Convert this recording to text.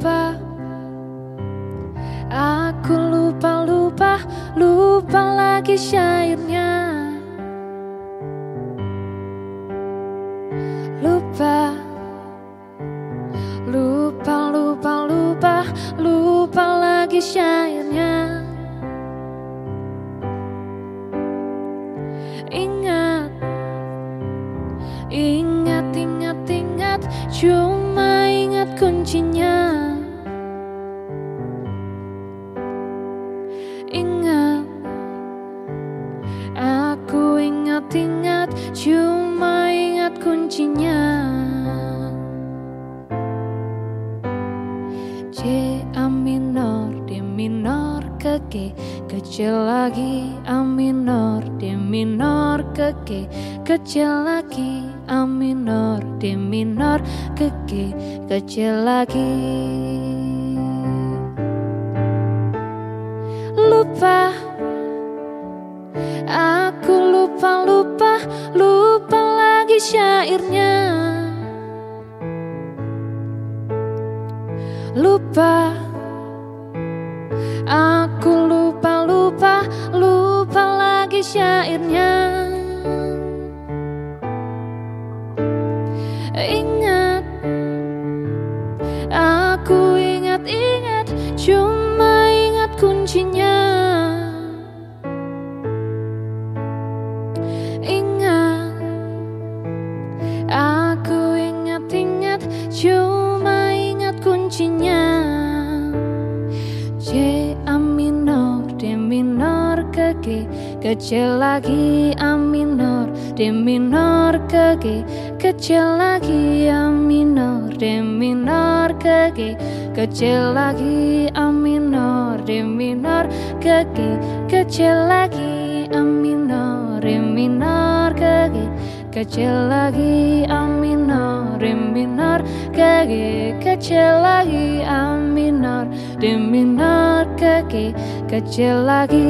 lupa. Aku lupa, lupa, lupa lagi syairnya Lupa. Lupa, lupa, lupa, lupa lagi syairnya Ingat Ingat, ingat, ingat Cuma ingat kuncinya. Ingat-ingat Cuma ingat kuncinya. C A minor D minor ke G. Kecil lagi A minor D minor ke G. Kecil lagi A minor D minor ke G. Kecil lagi. Lupa lupa lagi syairnya. Lupa. Aku lupa lupa lupa lagi syairnya. Ingat Kecil lagi A minor D minor ke G. Kecil lagi A minor D minor ke G. Kecil lagi A minor D minor ke G. Kecil lagi A minor D minor ke G. Kecil lagi A minor D minor ke G. Kecil lagi A minor D minor ke G. Kecil lagi